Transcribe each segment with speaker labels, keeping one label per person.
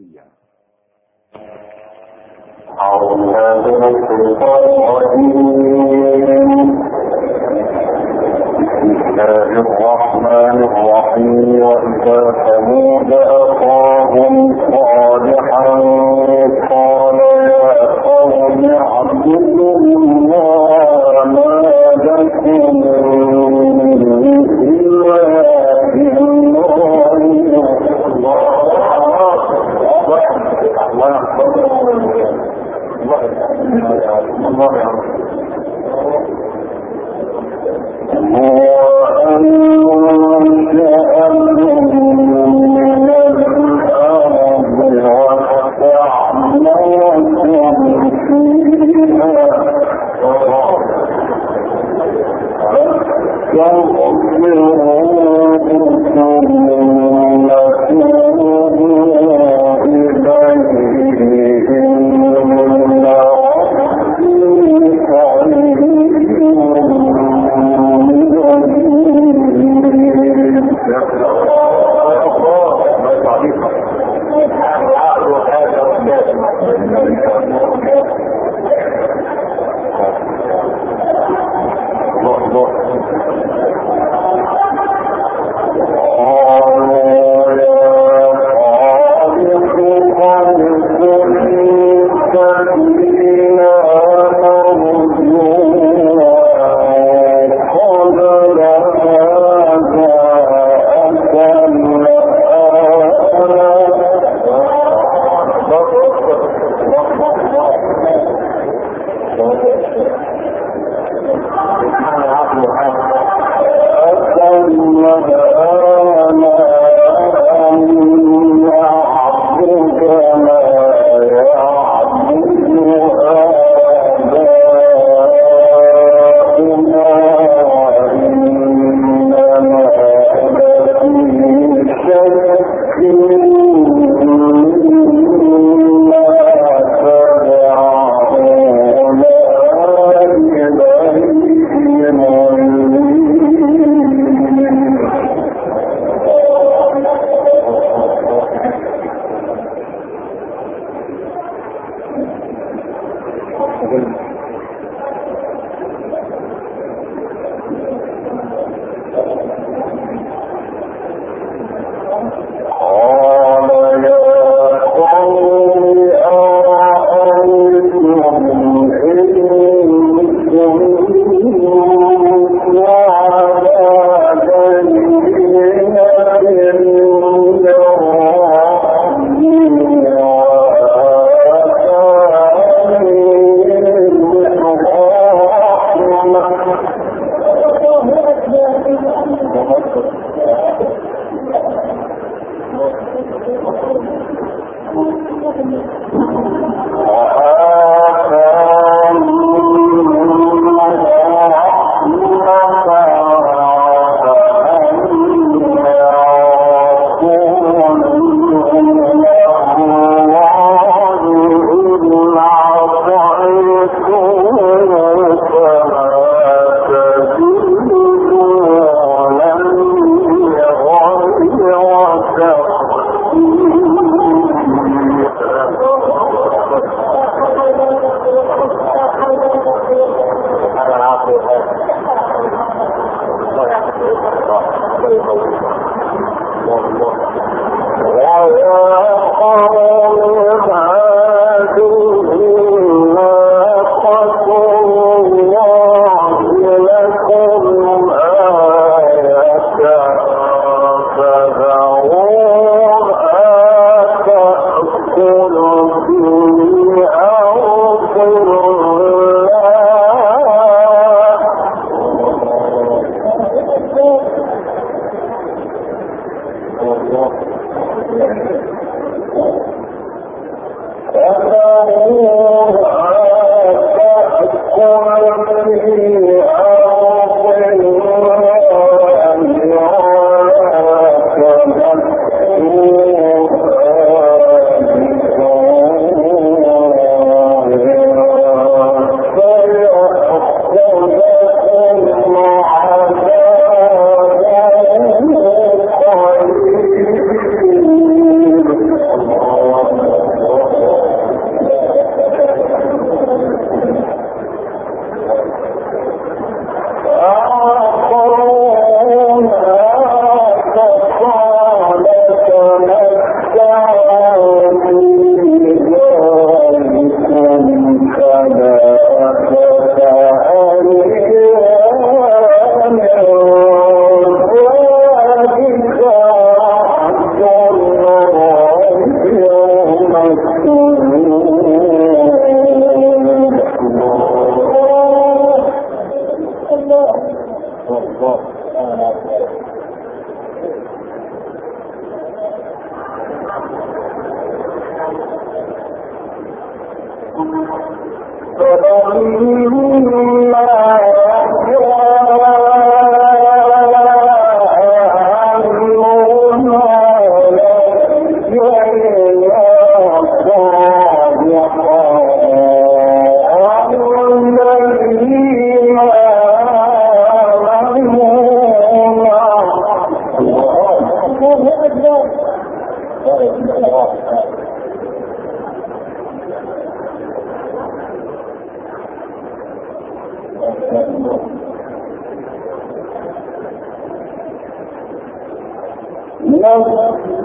Speaker 1: الشرعية.
Speaker 2: بسم الله الرحمن الرحيم. وإذا ثمود أخاهم صالحا قال يا قوم اعبدوا الله ما لكم الله يعلم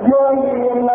Speaker 2: نجينا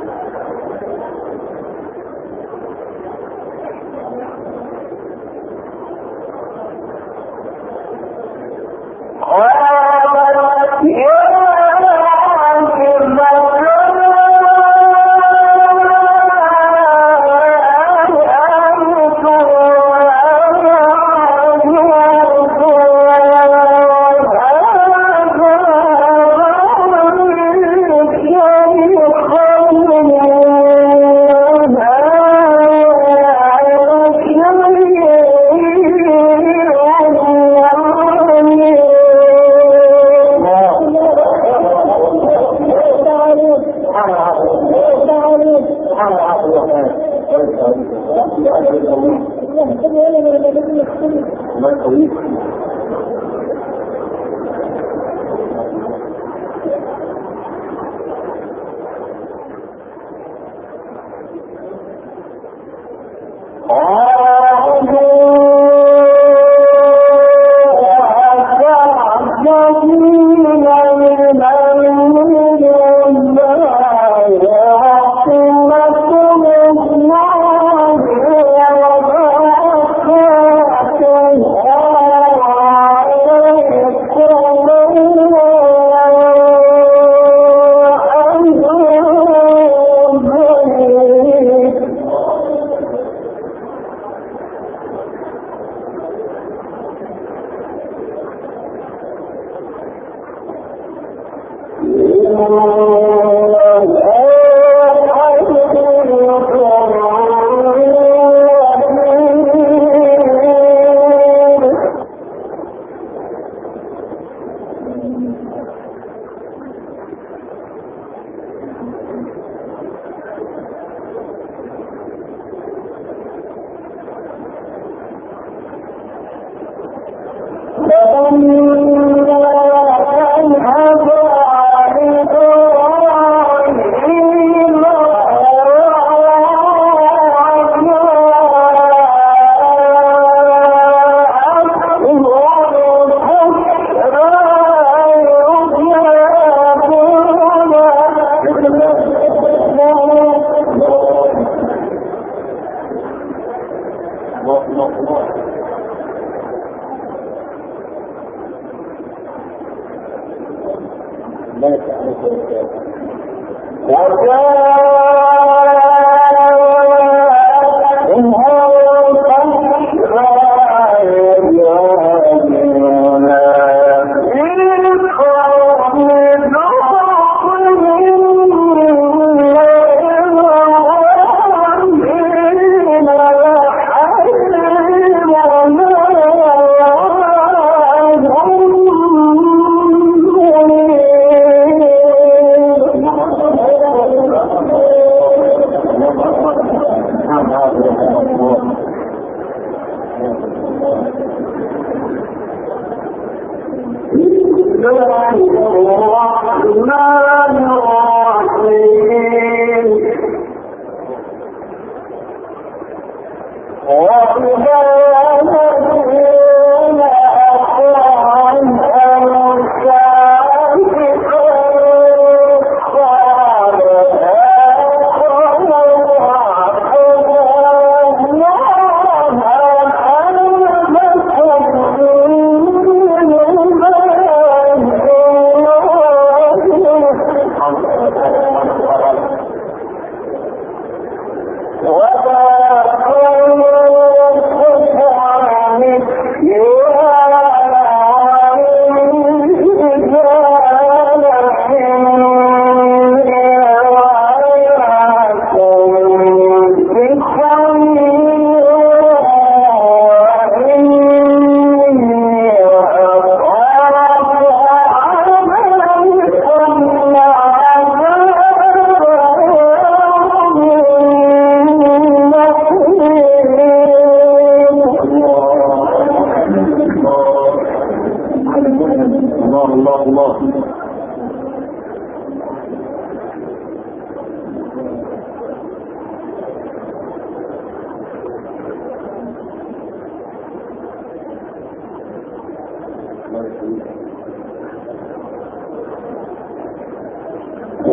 Speaker 2: لا يسألك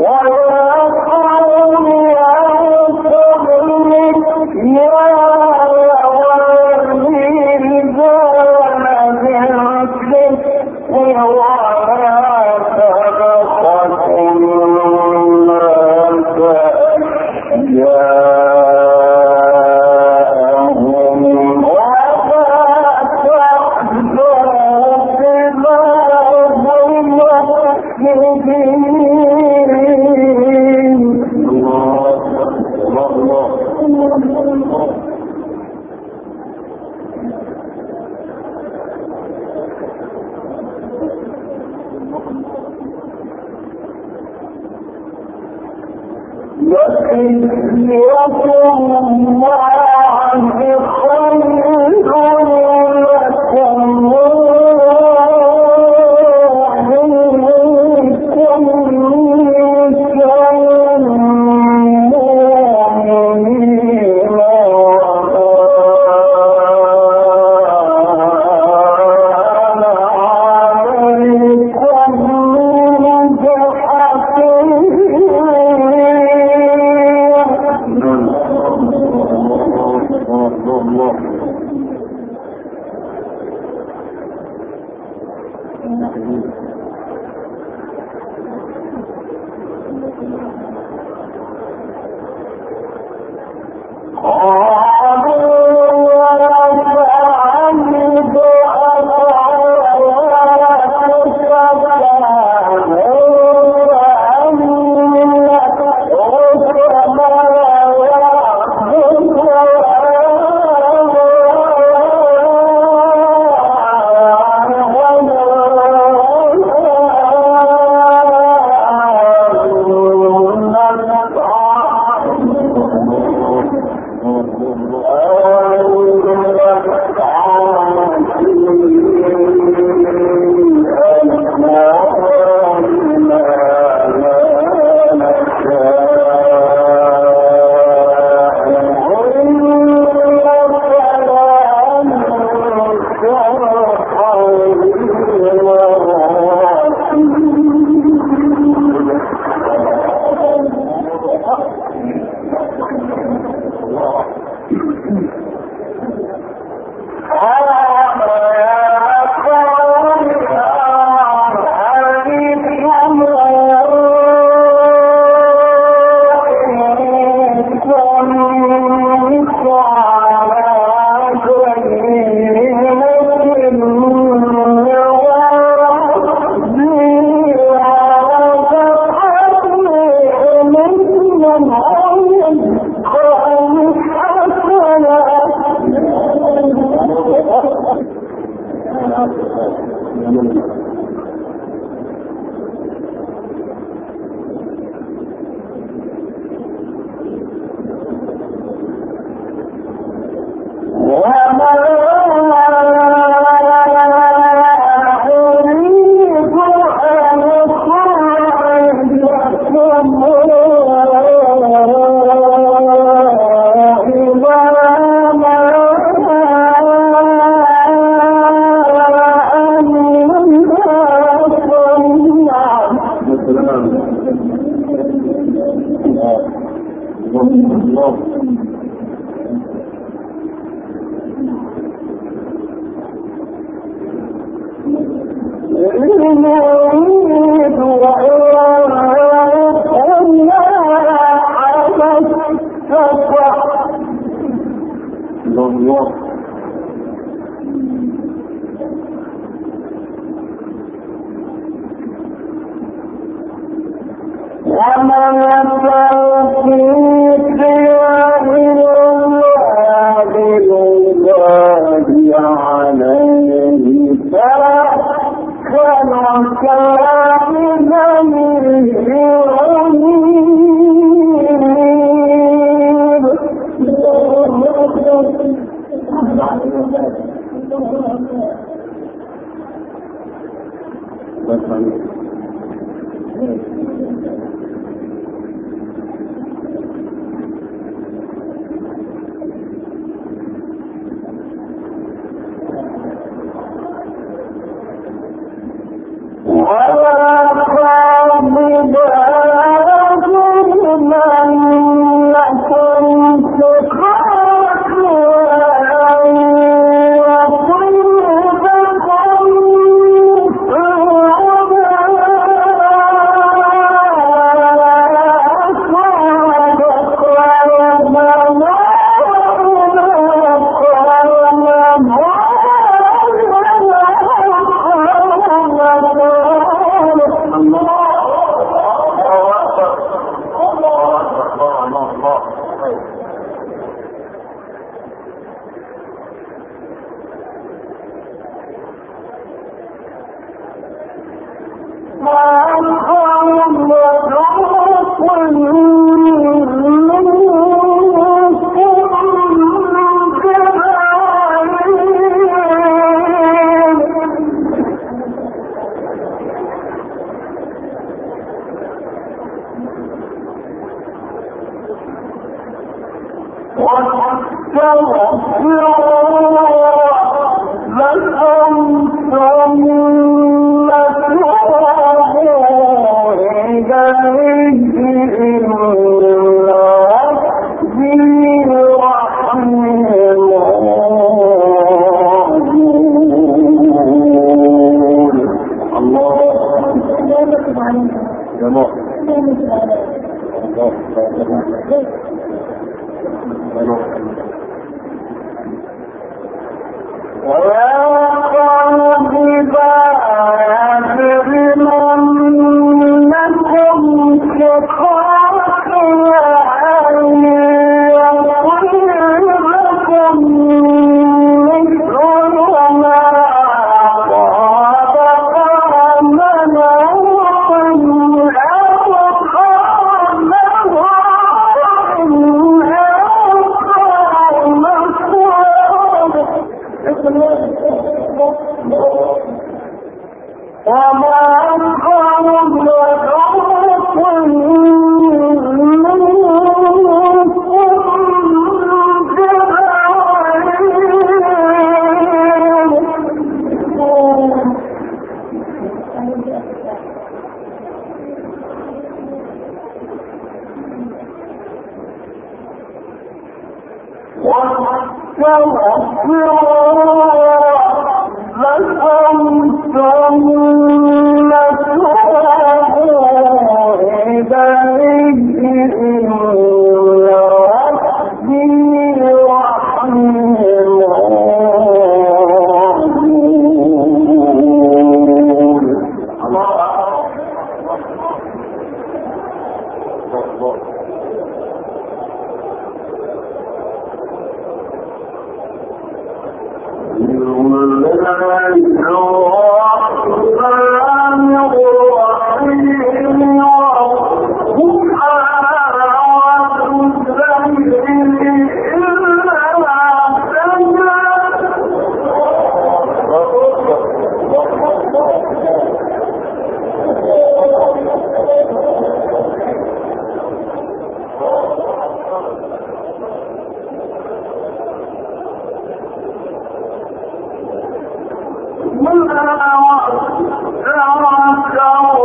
Speaker 2: اور Thank you. come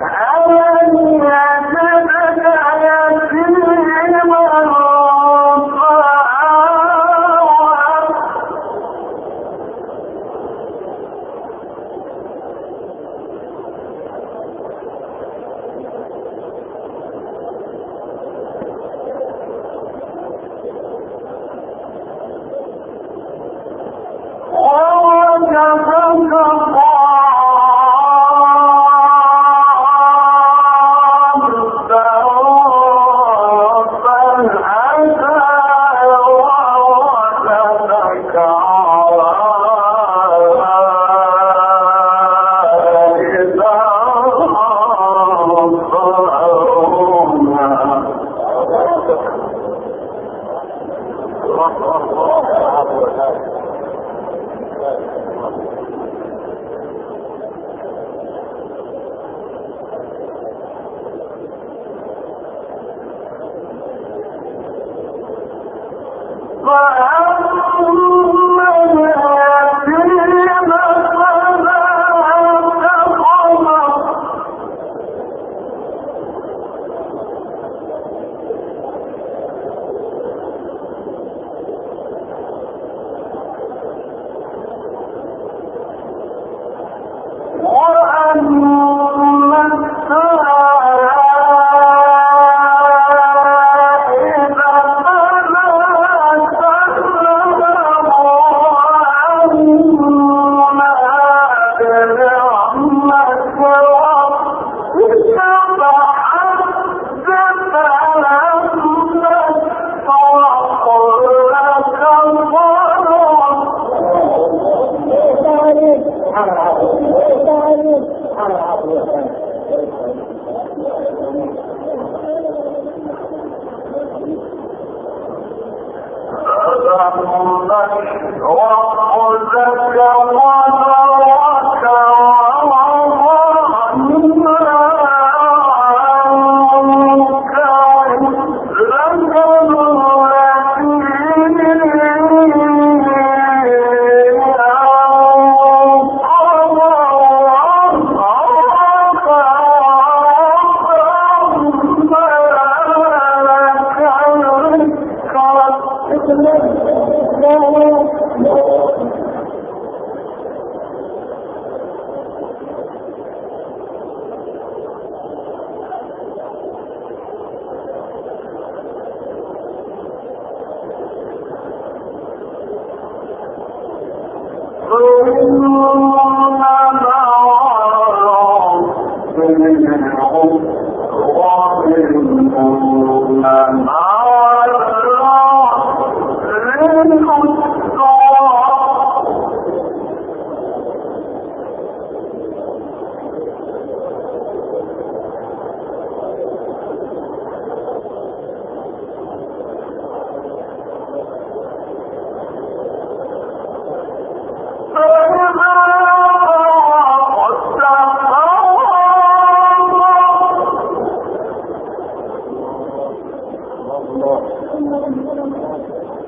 Speaker 2: How Allah. الله. الله الله